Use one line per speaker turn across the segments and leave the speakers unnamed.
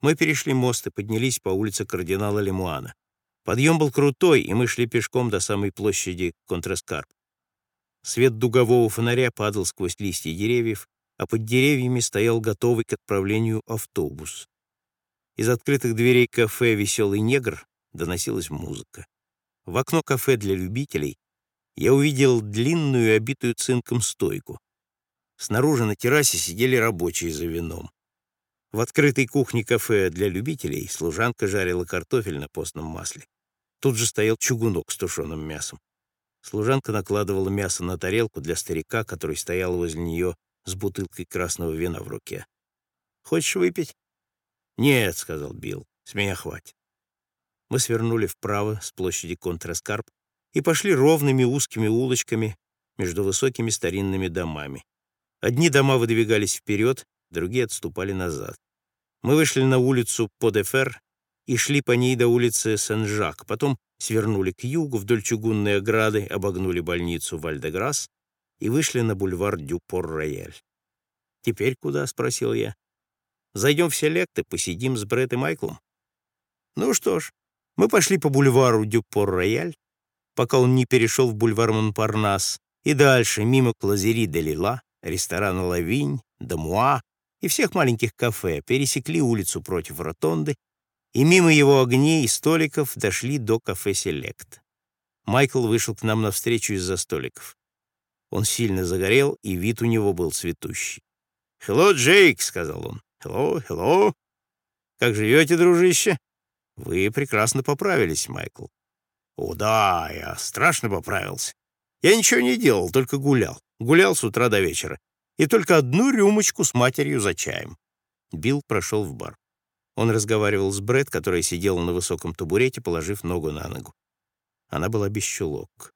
Мы перешли мост и поднялись по улице кардинала Лемуана. Подъем был крутой, и мы шли пешком до самой площади Контраскарп. Свет дугового фонаря падал сквозь листья деревьев, а под деревьями стоял готовый к отправлению автобус. Из открытых дверей кафе «Веселый негр» доносилась музыка. В окно кафе для любителей я увидел длинную, обитую цинком стойку. Снаружи на террасе сидели рабочие за вином. В открытой кухне кафе для любителей служанка жарила картофель на постном масле. Тут же стоял чугунок с тушеным мясом. Служанка накладывала мясо на тарелку для старика, который стоял возле нее с бутылкой красного вина в руке. «Хочешь выпить?» «Нет», — сказал Билл, — «с меня хватит». Мы свернули вправо с площади Контраскарп и пошли ровными узкими улочками между высокими старинными домами. Одни дома выдвигались вперед, другие отступали назад. Мы вышли на улицу Подефер и шли по ней до улицы Сен-Жак, потом свернули к югу вдоль чугунной ограды, обогнули больницу Вальдеграсс и вышли на бульвар Дюпор-Рояль. «Теперь куда?» — спросил я. «Зайдем в селект и посидим с Брэд и Майклом». Ну что ж, мы пошли по бульвару Дюпор-Рояль, пока он не перешел в бульвар Монпарнас, и дальше, мимо Клазери де Лила, ресторана «Лавинь», «Дамуа» и всех маленьких кафе, пересекли улицу против ротонды и мимо его огней и столиков дошли до кафе «Селект». Майкл вышел к нам навстречу из-за столиков. Он сильно загорел, и вид у него был цветущий. «Хелло, Джейк!» — сказал он. «Хелло, хелло! Как живете, дружище?» «Вы прекрасно поправились, Майкл». «О, да, я страшно поправился. Я ничего не делал, только гулял. Гулял с утра до вечера. И только одну рюмочку с матерью за чаем». Билл прошел в бар. Он разговаривал с Брэд, которая сидела на высоком табурете, положив ногу на ногу. Она была без чулок.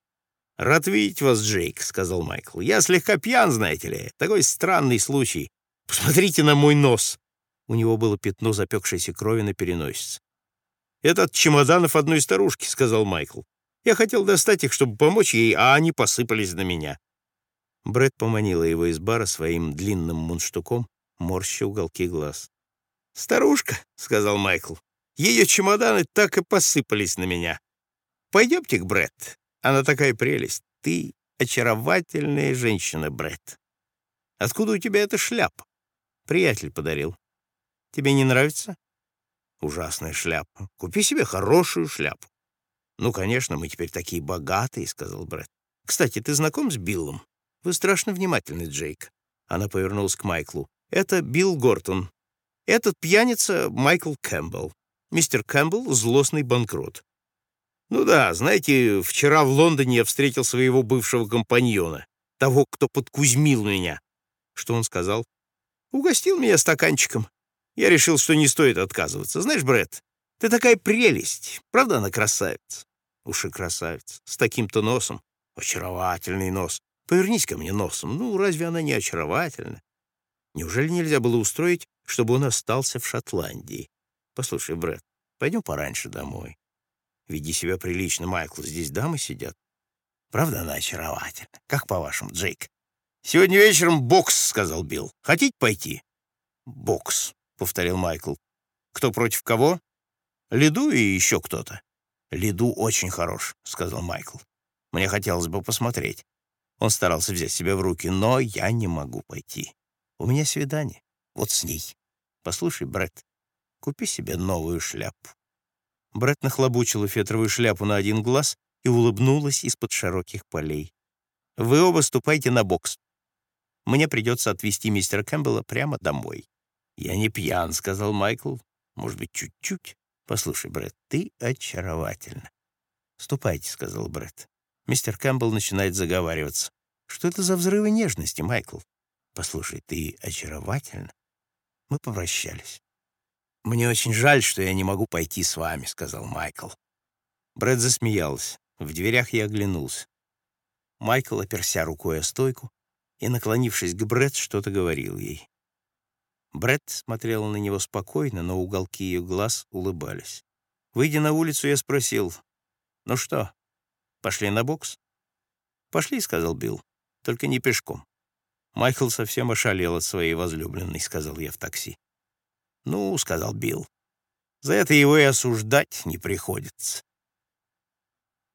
«Рад видеть вас, Джейк», — сказал Майкл. «Я слегка пьян, знаете ли. Такой странный случай. Посмотрите на мой нос». У него было пятно запекшейся крови на переносице. «Это от чемоданов одной старушки», — сказал Майкл. «Я хотел достать их, чтобы помочь ей, а они посыпались на меня». Брэд поманила его из бара своим длинным мундштуком, морща уголки глаз. «Старушка», — сказал Майкл, — «ее чемоданы так и посыпались на меня. Пойдемте к Брэд. Она такая прелесть. Ты очаровательная женщина, Брэд. Откуда у тебя эта шляпа? Приятель подарил. Тебе не нравится? Ужасная шляпа. Купи себе хорошую шляпу. Ну, конечно, мы теперь такие богатые, сказал Брэд. Кстати, ты знаком с Биллом? Вы страшно внимательный, Джейк. Она повернулась к Майклу. Это Билл Гортон, этот пьяница Майкл Кэмпбелл. Мистер Кэмпбелл — злостный банкрот. Ну да, знаете, вчера в Лондоне я встретил своего бывшего компаньона, того, кто подкузмил меня. Что он сказал? Угостил меня стаканчиком. Я решил, что не стоит отказываться. Знаешь, Брэд, ты такая прелесть. Правда, она красавица? Уж и красавица. С таким-то носом. Очаровательный нос. Повернись ко мне носом. Ну, разве она не очаровательна? Неужели нельзя было устроить чтобы он остался в Шотландии. Послушай, Брэд, пойдем пораньше домой. Веди себя прилично, Майкл, здесь дамы сидят. Правда, она очаровательна. Как по-вашему, Джейк? Сегодня вечером бокс, сказал Билл. Хотите пойти? Бокс, повторил Майкл. Кто против кого? Лиду и еще кто-то. Лиду очень хорош, сказал Майкл. Мне хотелось бы посмотреть. Он старался взять себя в руки, но я не могу пойти. У меня свидание. Вот с ней. Послушай, Брэд, купи себе новую шляпу. Брэд нахлобучила фетровую шляпу на один глаз и улыбнулась из-под широких полей. Вы оба ступайте на бокс. Мне придется отвезти мистера Кэмпбелла прямо домой. Я не пьян, сказал Майкл. Может быть, чуть-чуть. Послушай, Брэд, ты очаровательна. Ступайте, сказал Брэд. Мистер Кэмпбелл начинает заговариваться. Что это за взрывы нежности, Майкл? Послушай, ты очаровательна. Мы попрощались. «Мне очень жаль, что я не могу пойти с вами», — сказал Майкл. Брэд засмеялся. В дверях я оглянулся. Майкл, оперся рукой о стойку, и, наклонившись к Брэд, что-то говорил ей. Брэд смотрела на него спокойно, но уголки ее глаз улыбались. Выйдя на улицу, я спросил, «Ну что, пошли на бокс?» «Пошли», — сказал Билл, — «только не пешком». Майкл совсем ошалел от своей возлюбленной, сказал я в такси. «Ну», — сказал Билл, За это его и осуждать не приходится.